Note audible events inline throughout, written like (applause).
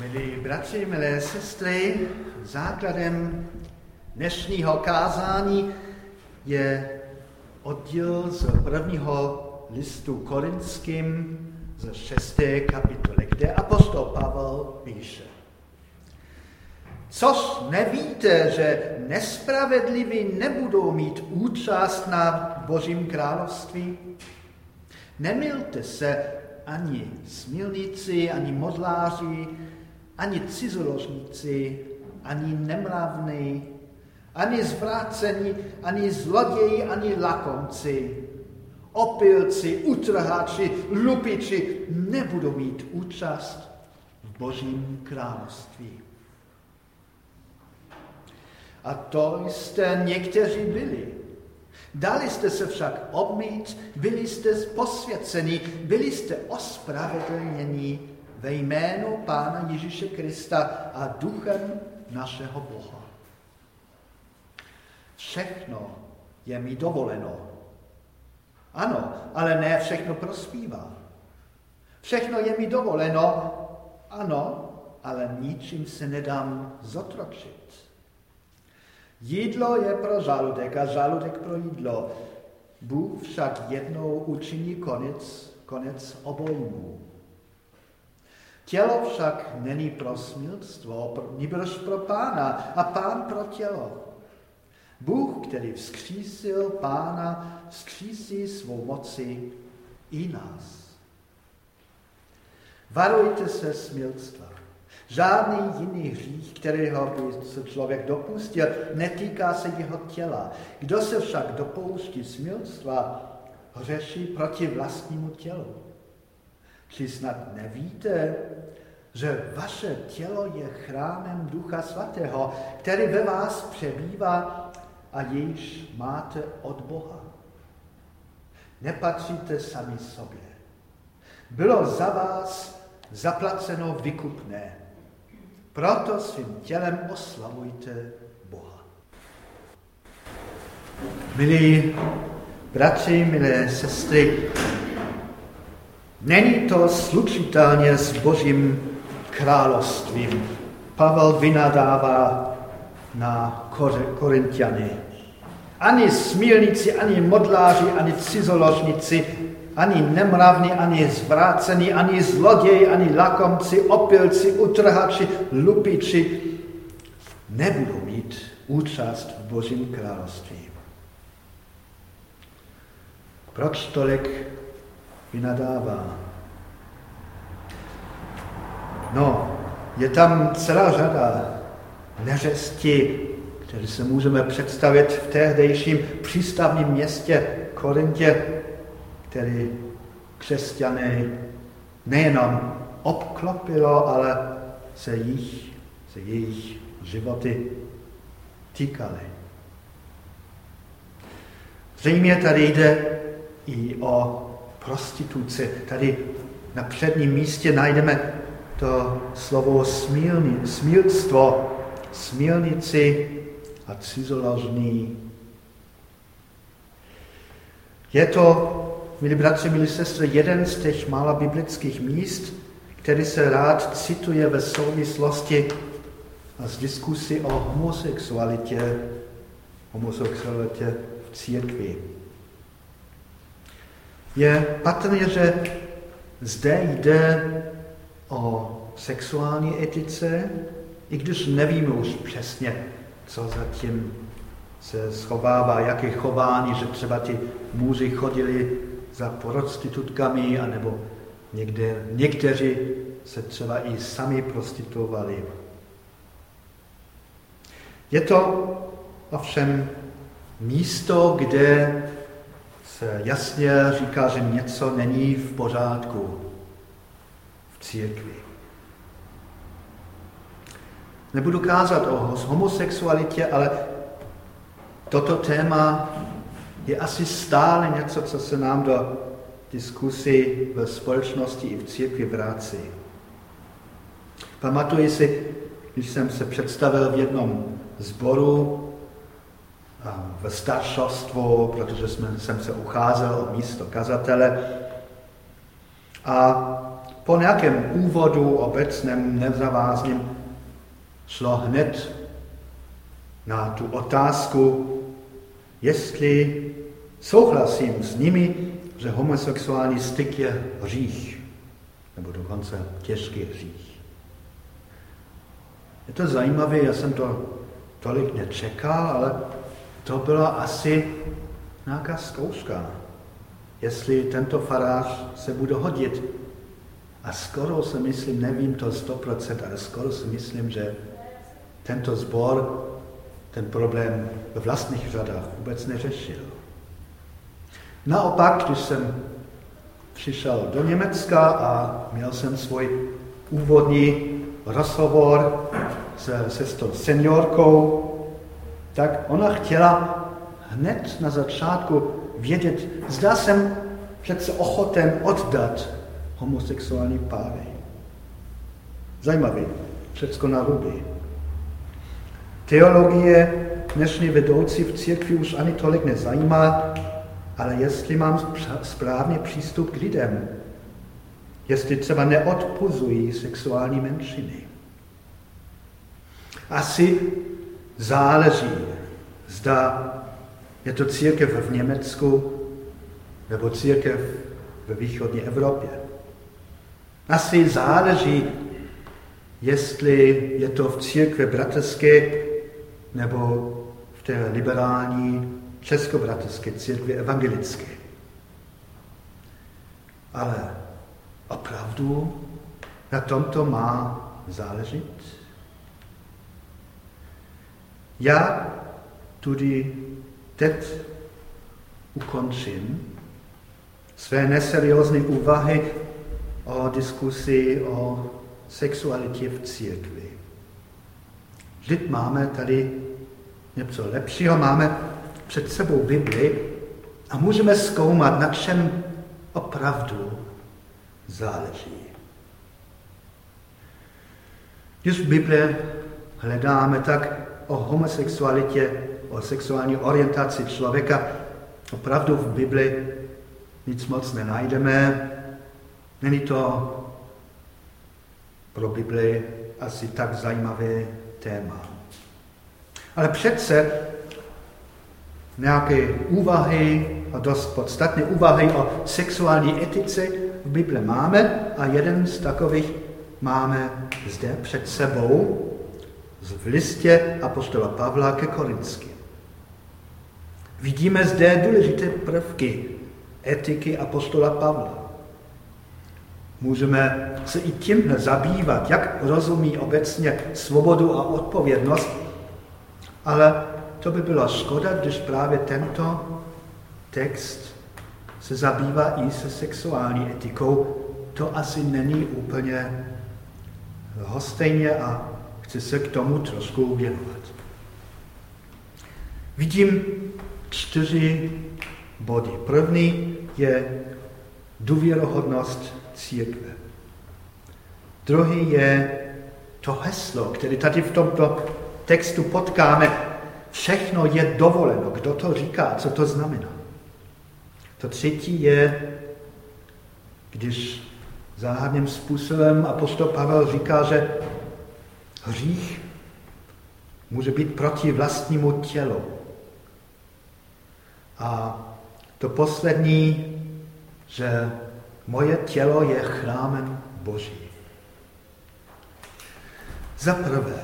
Milí bratři, milé sestry, základem dnešního kázání je oddíl z prvního listu korinským ze šesté kapitoly, kde apostol Pavel píše. Což nevíte, že nespravedliví nebudou mít účast na Božím království? Nemilte se ani smilníci, ani modláři, ani cizoložníci, ani nemravní, ani zvrácení, ani zloději, ani lakomci, opilci, utrhači, lupiči nebudou mít účast v Božím království. A to jste někteří byli. Dali jste se však obmít, byli jste posvěceni, byli jste ospravedlněni ve jménu Pána Ježíše Krista a duchem našeho Boha. Všechno je mi dovoleno. Ano, ale ne všechno prospívá. Všechno je mi dovoleno, ano, ale ničím se nedám zotročit. Jídlo je pro žaludek a žaludek pro jídlo. Bůh však jednou učiní konec, konec obojmu. Tělo však není pro smilstvo, nebož pro pána a pán pro tělo. Bůh, který vzkřísil pána, vzkřísí svou moci i nás. Varujte se smilstva. Žádný jiný hřích, kterého by se člověk dopustil, netýká se jeho těla. Kdo se však dopouští smilstva, hřeší proti vlastnímu tělu. Či snad nevíte, že vaše tělo je chrámem Ducha Svatého, který ve vás přebývá a již máte od Boha. Nepatříte sami sobě. Bylo za vás zaplaceno vykupné. Proto svým tělem oslavujte Boha. Milí bratři, milé sestry, není to slučitelně s Božím královstvím. Pavel vynadává na Korintiany. Ani smilníci, ani modláři, ani cizoložníci, ani nemravní, ani zvrácení, ani zloději, ani lakomci, opilci, utrhači, lupiči nebudou mít účast v Božím království. Proč tolik vynadává? No, je tam celá řada neřesti, které se můžeme představit v tehdejším přístavním městě Korintě, který křesťany nejenom obklopilo, ale se jich, se jejich životy týkaly. Zřejmě tady jde i o prostituci. Tady na předním místě najdeme to slovo smílni, smílstvo, smílnici a cizoložný. Je to milí bratři, milí sestry, jeden z těch mála biblických míst, který se rád cituje ve souvislosti a z diskusy o homosexualitě, homosexualitě v církvi. Je patrně, že zde jde o sexuální etice, i když nevíme už přesně, co zatím se schovává, jaké chování, že třeba ti muži chodili za prostitutkami, anebo někde, někteří se třeba i sami prostituovali. Je to ovšem místo, kde se jasně říká, že něco není v pořádku v církvi. Nebudu kázat o homosexualitě, ale toto téma je asi stále něco, co se nám do diskusy ve společnosti i v církvi vrací. Pamatuji si, když jsem se představil v jednom zboru ve staršostvu, protože jsme, jsem se ucházel o místo kazatele a po nějakém úvodu obecném, nezavázným, šlo hned na tu otázku, jestli souhlasím s nimi, že homosexuální styk je hřích, nebo dokonce těžký hřích. Je to zajímavé, já jsem to tolik nečekal, ale to byla asi nějaká zkouška, jestli tento farář se bude hodit. A skoro si myslím, nevím to 100%, ale skoro si myslím, že tento sbor ten problém ve vlastních řadách vůbec neřešil. Naopak, když jsem přišel do Německa a měl jsem svůj úvodní rozhovor se, se s tou seniorkou, tak ona chtěla hned na začátku vědět, zda jsem přece ochoten oddat homosexuální páry. Zajímavý, všecko na ruby. Teologie dnešní vedoucí v církvi už ani tolik nezajímá, ale jestli mám správný přístup k lidem, jestli třeba neodpuzují sexuální menšiny. Asi záleží, zda je to církev v Německu nebo církev ve východní Evropě. Asi záleží, jestli je to v církvi bratrské nebo v té liberální českobratrské církvi evangelické. Ale opravdu na tomto má záležet? Já tudy teď ukončím své neseriózní úvahy o diskusi o sexualitě v církvi. Vždyť máme tady něco lepšího, máme před sebou Bibli a můžeme zkoumat, na čem opravdu záleží. Když v Bibli hledáme, tak o homosexualitě, o sexuální orientaci člověka opravdu v Bibli nic moc nenajdeme. Není to pro Bibli asi tak zajímavé téma. Ale přece nějaké úvahy, a dost podstatné úvahy o sexuální etice v Bibli máme a jeden z takových máme zde před sebou v listě apostola Pavla ke Korinským. Vidíme zde důležité prvky etiky apostola Pavla. Můžeme se i tímhle zabývat, jak rozumí obecně svobodu a odpovědnost, ale to by byla škoda, když právě tento text se zabývá i se sexuální etikou. To asi není úplně hostejně a chci se k tomu trošku věnovat. Vidím čtyři body. První je důvěrohodnost církve. Druhý je to heslo, které tady v tomto textu potkáme. Všechno je dovoleno. Kdo to říká? Co to znamená? To třetí je, když záhadným způsobem apostol Pavel říká, že hřích může být proti vlastnímu tělu. A to poslední, že moje tělo je chrámem Boží. Za prvé,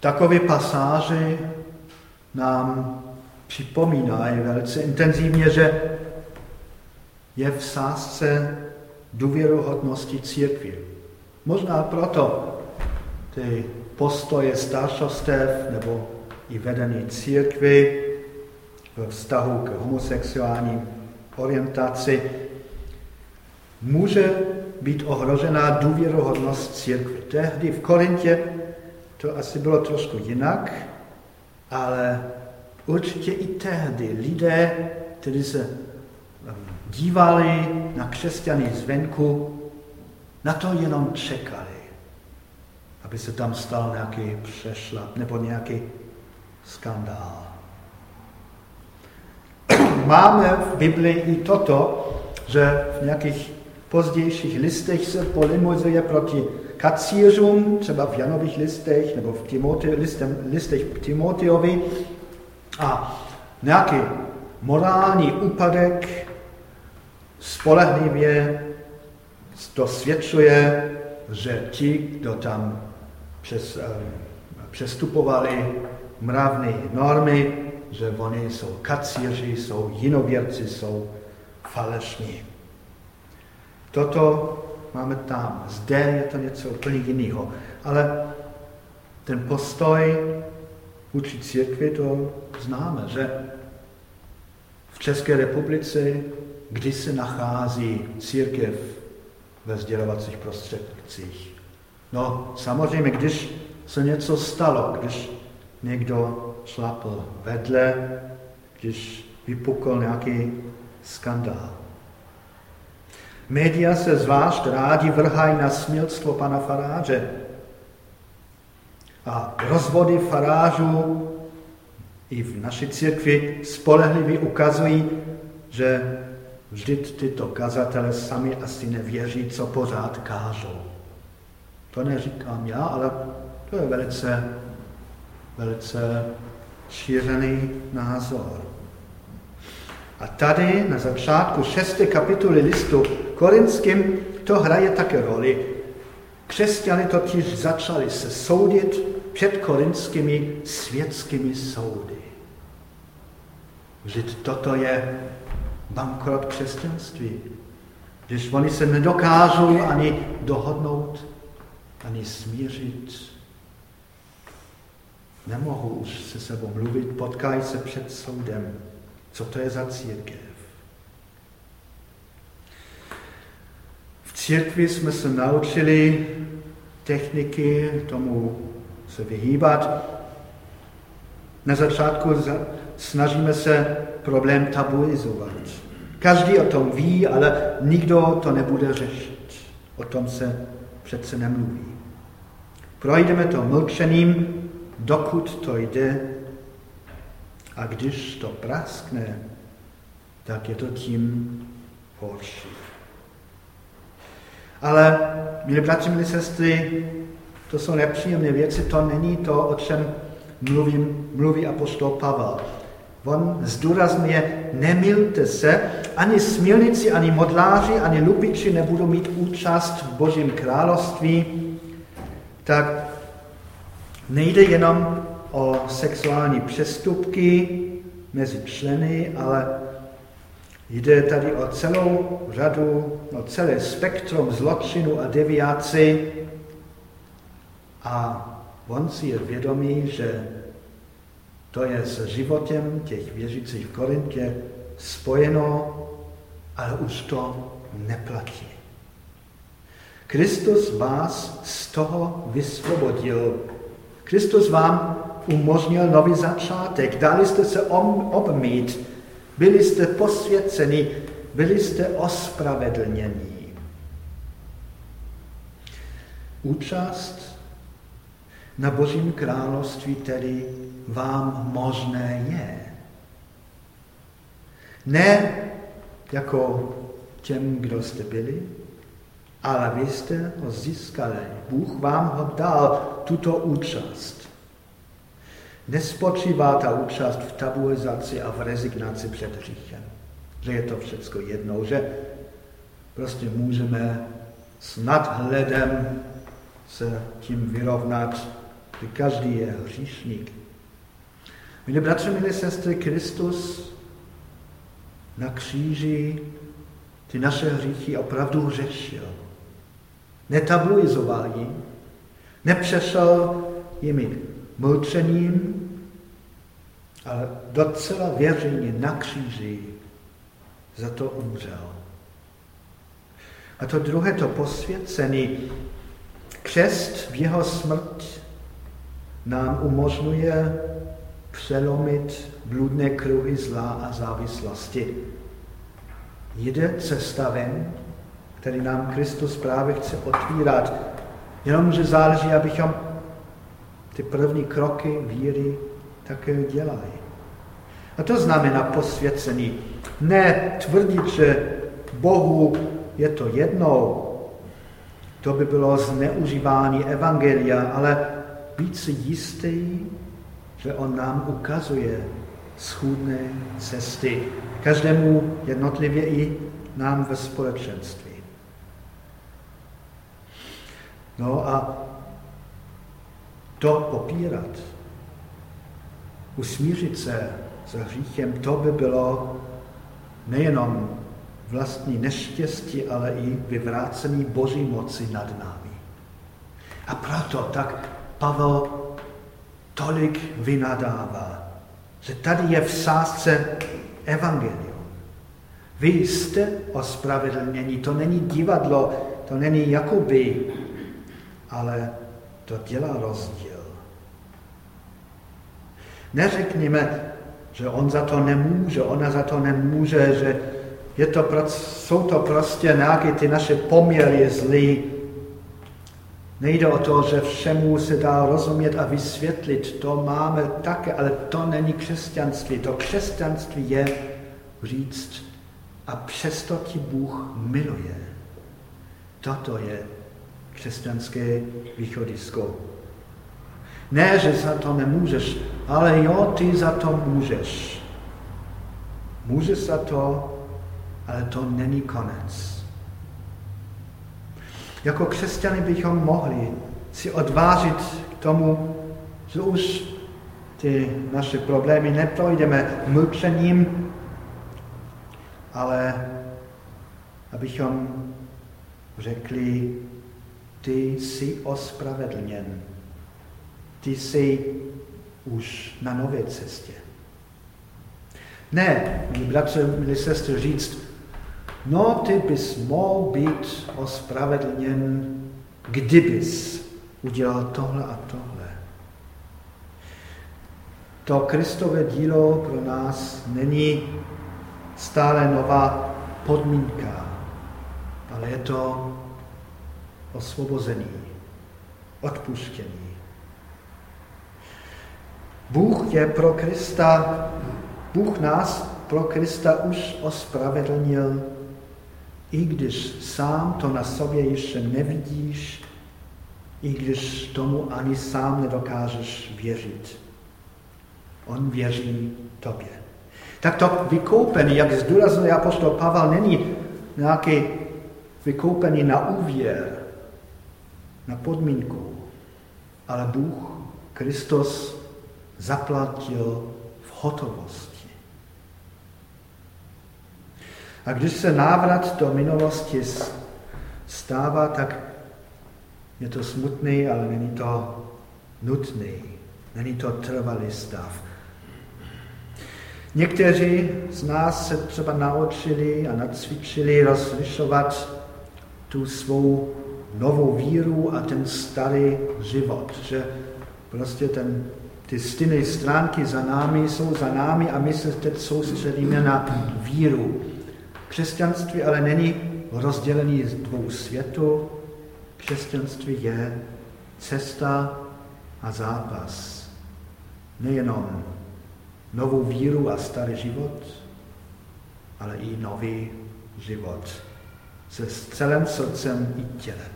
takové pasáže nám připomínají velice intenzivně, že je v sázce důvěrohodnosti církvy. Možná proto ty postoje staršostev nebo i vedení církvy ve vztahu k homosexuální orientaci může být ohrožená důvěrohodnost církvy. Tehdy v Korintě to asi bylo trošku jinak, ale určitě i tehdy lidé, kteří se um, dívali na křesťany zvenku, na to jenom čekali, aby se tam stal nějaký přešlap nebo nějaký skandál. (clears throat) Máme v Biblii i toto, že v nějakých pozdějších listech se polemizuje proti kacířům, třeba v Janových listech nebo v Timote, listem, listech Timoteovi a nějaký morální úpadek spolehlivě dosvědčuje, že ti, kdo tam přes, eh, přestupovali mravné normy, že oni jsou kacíři, jsou jinověrci, jsou falešní. Toto máme tam. Zde je to něco úplně jiného. Ale ten postoj vůči církvi to známe, že v České republice, kdy se nachází církev ve sdělovacích prostředcích. No, samozřejmě, když se něco stalo, když někdo šlapl vedle, když vypukl nějaký skandál. Média se zvlášť rádi vrhají na smilstvo pana faráře. A rozvody farážů i v naší církvi spolehlivě ukazují, že vždyť tyto kazatele sami asi nevěří, co pořád kážou. To neříkám já, ale to je velice, velice šířený názor. A tady na začátku šesté kapitoly listu korinským to hraje také roli. Křesťany totiž začali se soudit před korinskými světskými soudy. Vždyť toto je bankrot křesťanství. Když oni se nedokážou ani dohodnout, ani smířit, nemohou už se sebou mluvit, potkají se před soudem. Co to je za církev? V církvi jsme se naučili techniky tomu se vyhýbat. Na začátku snažíme se problém tabuizovat. Každý o tom ví, ale nikdo to nebude řešit. O tom se přece nemluví. Projdeme to mlčením, dokud to jde a když to praskne, tak je to tím horší. Ale, milí bratři, milí sestry, to jsou nepříjemné věci, to není to, o čem mluvím, mluví apostol Pavel. On zdůrazňuje, nemilte se, ani smilníci, ani modláři, ani lupiči nebudou mít účast v Božím království, tak nejde jenom o sexuální přestupky mezi členy, ale jde tady o celou řadu, o celé spektrum zločinu a deviaci a on si je vědomý, že to je s životem těch věřících v Korintě spojeno, ale už to neplatí. Kristus vás z toho vysvobodil. Kristus vám umožnil nový začátek. Dali jste se obmít, byli jste posvěceni, byli jste ospravedlnění. Účast na Božím království tedy vám možné je. Ne jako těm, kdo jste byli, ale vy jste ho získali. Bůh vám ho dal, tuto účast. Nespočívá ta účast v tabuizaci a v rezignaci před hříchem. Že je to všechno jednou, že prostě můžeme s nadhledem se tím vyrovnat, že každý je hříšník. Milí bratři, milí sestry, Kristus na kříži ty naše hříchy opravdu řešil. Netabuizoval ji, nepřešel jimi mlčením, ale docela věřeně na kříži za to umřel. A to druhé, to posvěcený křest v jeho smrt nám umožňuje přelomit bludné kruhy zla a závislosti. Jde cesta ven, který nám Kristus právě chce otvírat. Jenomže záleží, abychom ty první kroky víry také dělají. A to znamená posvěcení. Ne tvrdit, že Bohu je to jedno, to by bylo zneužívání evangelia, ale být si jistý, že on nám ukazuje schůdné cesty, každému jednotlivě i nám ve společenství. No a to popírat, usmířit se s hříchem, to by bylo nejenom vlastní neštěstí, ale i vyvrácení Boží moci nad námi. A proto tak Pavel tolik vynadává, že tady je v sázce evangelium. Vy jste ospravedlnění, to není divadlo, to není jakoby, ale to dělá rozdíl. Neřekněme, že on za to nemůže, ona za to nemůže, že je to, jsou to prostě nějaké ty naše poměry zlý. Nejde o to, že všemu se dá rozumět a vysvětlit, to máme také, ale to není křesťanství. To křesťanství je říct, a přesto ti Bůh miluje. Toto je křesťanské východisko. Ne, že za to nemůžeš, ale jo, ty za to můžeš. Můžeš za to, ale to není konec. Jako křesťany bychom mohli si odvážit k tomu, že už ty naše problémy neprojdeme mlčením, ale abychom řekli, ty jsi ospravedlněn. Ty jsi už na nové cestě. Ne, bratře, milí sestry, říct, no ty bys mohl být ospravedlněn, kdybys udělal tohle a tohle. To Kristové dílo pro nás není stále nová podmínka, ale je to osvobození, odpuštění. Bůh je pro Krista, Bůh nás pro Krista už ospravedlnil, i když sám to na sobě ještě nevidíš, i když tomu ani sám nedokážeš věřit. On věří tobě. Tak to vykoupení, jak zdůraznil apostol Pavel, není nějaký vykoupení na úvěr, na podmínku, ale Bůh, Kristus, zaplatil v hotovosti. A když se návrat do minulosti stává, tak je to smutný, ale není to nutný. Není to trvalý stav. Někteří z nás se třeba naučili a nacvičili rozlišovat tu svou novou víru a ten starý život, že prostě ten, ty stejné stránky za námi jsou za námi a my se teď soustředíme na víru. Křesťanství ale není rozdělený z dvou světů. Křesťanství je cesta a zápas. Nejenom novou víru a starý život, ale i nový život se celým srdcem i tělem.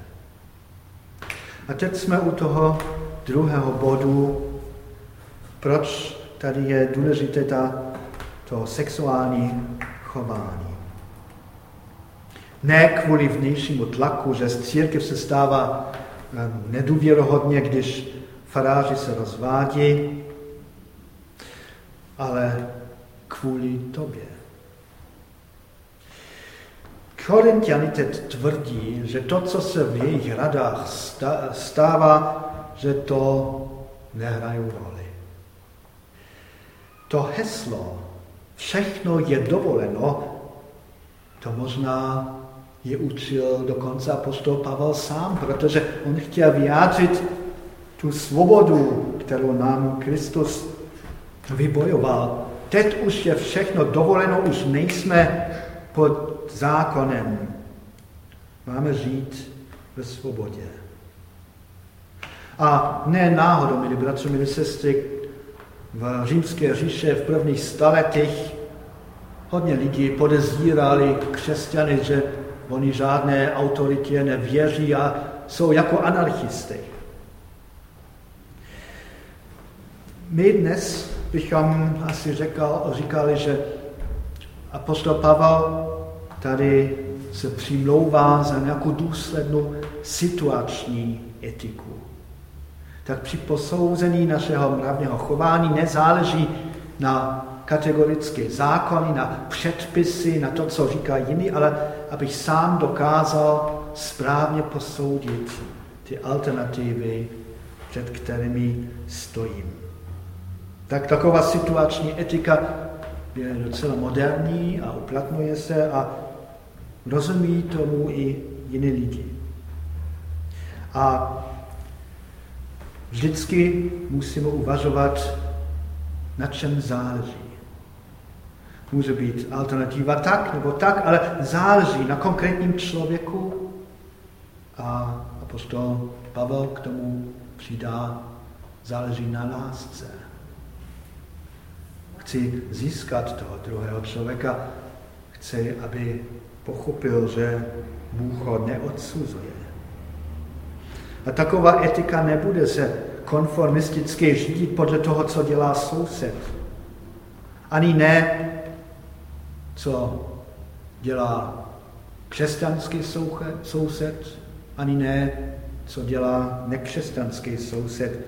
A teď jsme u toho druhého bodu, proč tady je důležité ta, to sexuální chování. Ne kvůli vnějšímu tlaku, že z církev se stává nedůvěrohodně, když faráři se rozvádí, ale kvůli tobě. Korintiani teď tvrdí, že to, co se v jejich radách stává, že to nehrají roli. To heslo, všechno je dovoleno, to možná je učil dokonce apostol Pavel sám, protože on chtěl vyjádřit tu svobodu, kterou nám Kristus vybojoval. Teď už je všechno dovoleno, už nejsme pod zákonem. Máme žít ve svobodě. A ne náhodou, milí bratři, milí sestry, v římské říše v prvních staletích hodně lidí podezírali křesťany, že oni žádné autoritě nevěří a jsou jako anarchisty. My dnes bychom asi řekal, říkali, že apostol Pavel tady se přimlouvá za nějakou důslednou situační etiku. Tak při posouzení našeho mravného chování nezáleží na kategorické zákony, na předpisy, na to, co říká jiný, ale abych sám dokázal správně posoudit ty alternativy, před kterými stojím. Tak taková situační etika je docela moderní a uplatňuje se a rozumí tomu i jiní lidi. A vždycky musíme uvažovat, na čem záleží. Může být alternativa tak nebo tak, ale záleží na konkrétním člověku a apostol Pavel k tomu přidá, záleží na lásce. Chci získat toho druhého člověka, chci, aby pochopil, že Bůh ho neodsuzuje. A taková etika nebude se konformisticky řídit podle toho, co dělá soused. Ani ne, co dělá křesťanský soused, ani ne, co dělá nekřesťanský soused.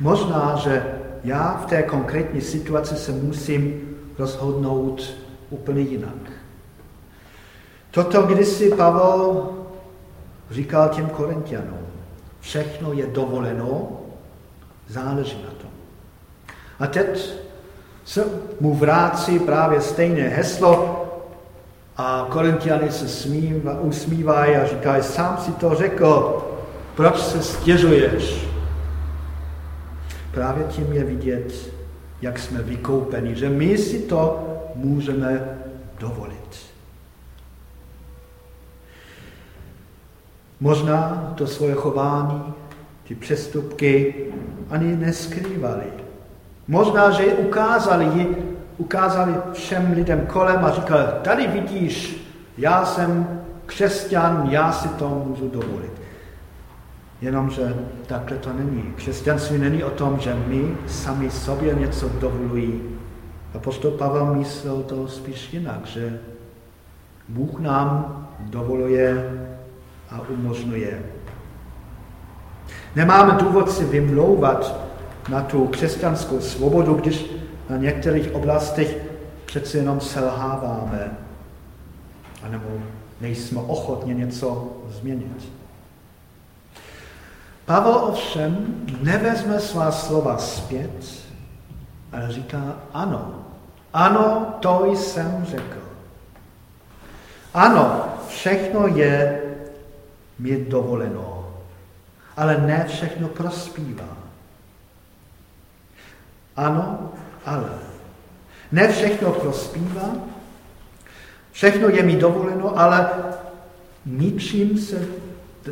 Možná, že já v té konkrétní situaci se musím rozhodnout úplně jinak. Toto kdysi Pavel říkal těm korintianům. Všechno je dovoleno, záleží na tom. A teď se mu vrácí právě stejné heslo a korintiany se smím, usmívají a říkají, sám si to řekl, proč se stěžuješ? Právě tím je vidět, jak jsme vykoupeni, že my si to můžeme dovolit. Možná to svoje chování, ty přestupky ani neskrývali. Možná, že je ukázali, ukázali všem lidem kolem a říkali, tady vidíš, já jsem křesťan, já si to můžu dovolit. Jenomže takhle to není. Křesťanství není o tom, že my sami sobě něco dovolují. Apostol Pavel myslel to spíš jinak, že Bůh nám dovoluje a umožňuje. Nemáme důvod si vymlouvat na tu křesťanskou svobodu, když na některých oblastech přeci jenom selháváme, anebo nejsme ochotni něco změnit. Pavel ovšem nevezme svá slova zpět, ale říká ano. Ano, to jsem řekl. Ano, všechno je mi dovoleno, ale ne všechno prospívá. Ano, ale. Ne všechno prospívá, všechno je mi dovoleno, ale ničím se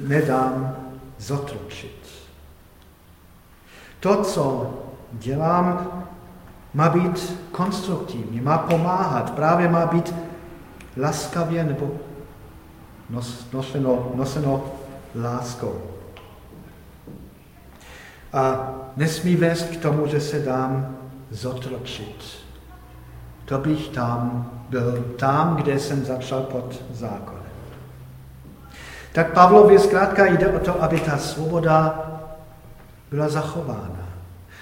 nedám zotročit. To, co dělám, má být konstruktivní, má pomáhat, právě má být laskavě nebo noseno, noseno láskou. A nesmí vést k tomu, že se dám zotročit. To bych tam byl tam, kde jsem začal pod zákonem. Tak Pavlově zkrátka jde o to, aby ta svoboda byla zachována.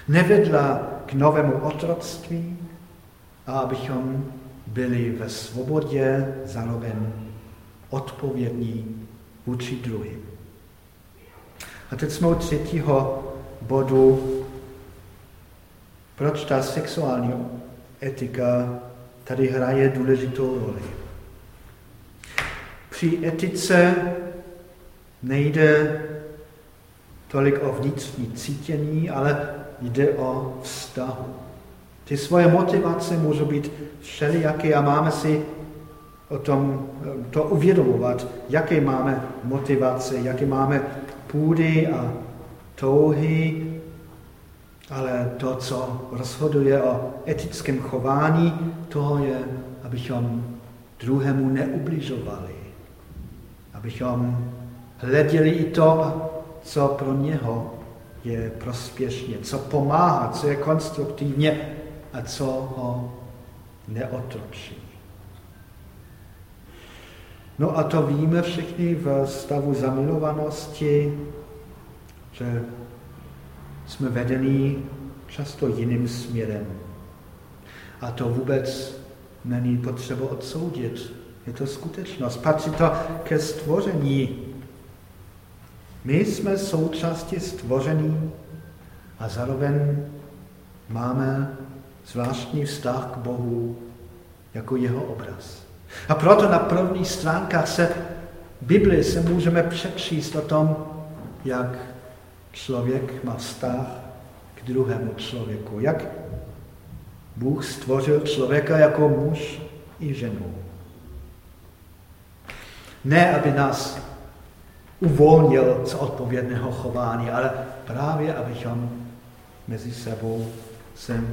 Nevedla k novému otroctví a abychom byli ve svobodě zároveň odpovědní vůči druhým. A teď jsme u třetího bodu, proč ta sexuální etika tady hraje důležitou roli. Při etice nejde tolik o vnitřní cítění, ale jde o vztahu. Ty svoje motivace můžou být všelijaké a máme si o tom to uvědomovat, jaké máme motivace, jaké máme půdy a touhy. Ale to, co rozhoduje o etickém chování, to je, abychom druhému neubližovali. Abychom hleděli i to, co pro něho je prospěšně, co pomáhá, co je konstruktivně a co ho neotročí. No a to víme všichni v stavu zamilovanosti, že jsme vedení často jiným směrem. A to vůbec není potřeba odsoudit. Je to skutečnost. Patří to ke stvoření. My jsme součástí stvoření a zároveň máme zvláštní vztah k Bohu jako jeho obraz. A proto na prvních stránkách se Bibli se můžeme přečíst o tom, jak člověk má vztah k druhému člověku. Jak Bůh stvořil člověka jako muž i ženu. Ne, aby nás uvolnil z odpovědného chování, ale právě, abychom mezi sebou se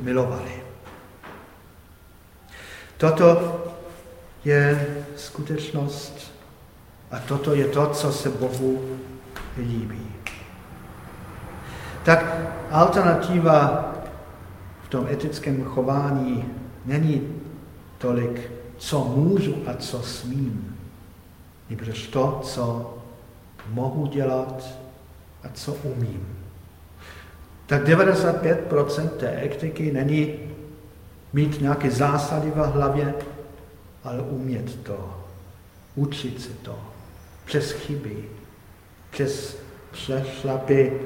milovali. Toto je skutečnost a toto je to, co se Bohu líbí. Tak alternativa v tom etickém chování není tolik, co můžu a co smím, nebož to, co mohu dělat a co umím. Tak 95% té etiky není mít nějaké zásady v hlavě, ale umět to, učit se to, přes chyby, přes přešlapy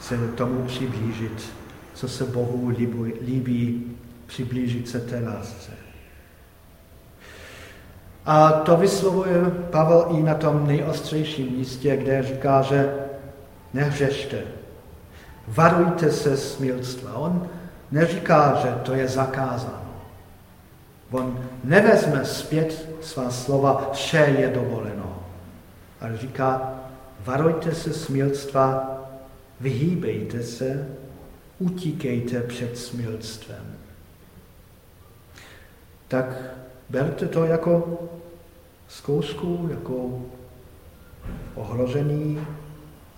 se tomu přiblížit, co se Bohu líbí, přiblížit se té lásce. A to vyslovuje Pavel i na tom nejostřejším místě, kde říká, že nehřešte, varujte se smilstva. On neříká, že to je zakázáno. On nevezme zpět svá slova, vše je dovoleno. Ale říká, varujte se smilstva, vyhýbejte se, utíkejte před smilstvem. Tak berte to jako zkoušku, jako ohrožení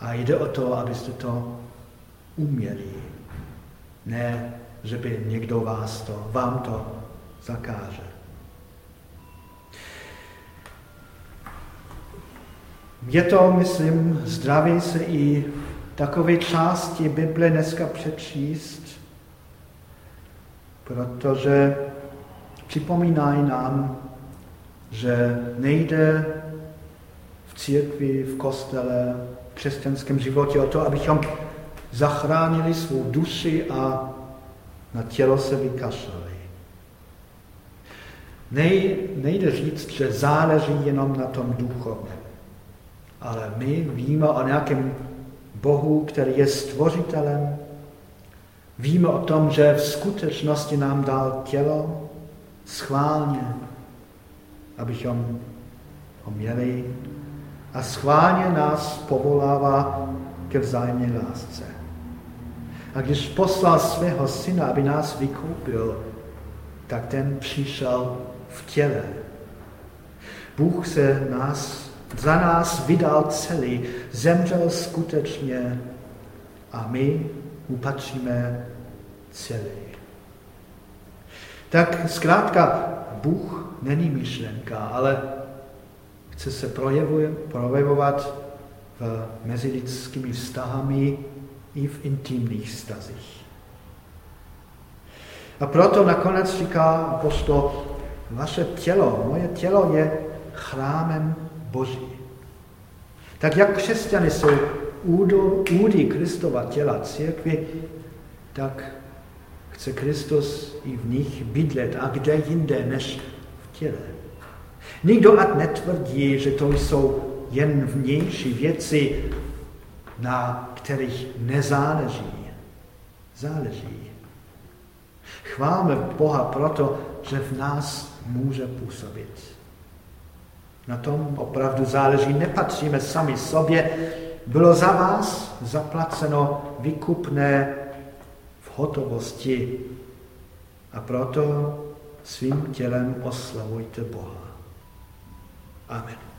a jde o to, abyste to uměli. Ne, že by někdo vás to, vám to zakáže. Je to, myslím, zdraví se i takové části Bible dneska přečíst, protože připomínají nám, že nejde v církvi, v kostele, v křesťanském životě o to, abychom zachránili svou duši a na tělo se vykašlali. Nej, nejde říct, že záleží jenom na tom duchovním, ale my víme o nějakém Bohu, který je stvořitelem, víme o tom, že v skutečnosti nám dal tělo schválně, abychom ho měli a schválně nás povolává ke vzájemné lásce. A když poslal svého syna, aby nás vykoupil, tak ten přišel v těle. Bůh se nás, za nás vydal celý, zemřel skutečně a my upatříme celý. Tak zkrátka Bůh není myšlenka, ale chce se projevovat v mezilidskými vztahami i v intimních vztazích. A proto nakonec říká apostol, vaše tělo, moje tělo je chrámem Boží. Tak jak křesťany jsou údy Kristova těla církvy, tak chce Kristus i v nich bydlet. A kde jinde než v těle. Nikdo ať netvrdí, že to jsou jen vnější věci, na kterých nezáleží. Záleží. Chválme Boha proto, že v nás může působit. Na tom opravdu záleží. Nepatříme sami sobě, bylo za vás zaplaceno vykupné v hotovosti. A proto svým tělem oslavujte Boha. Amen.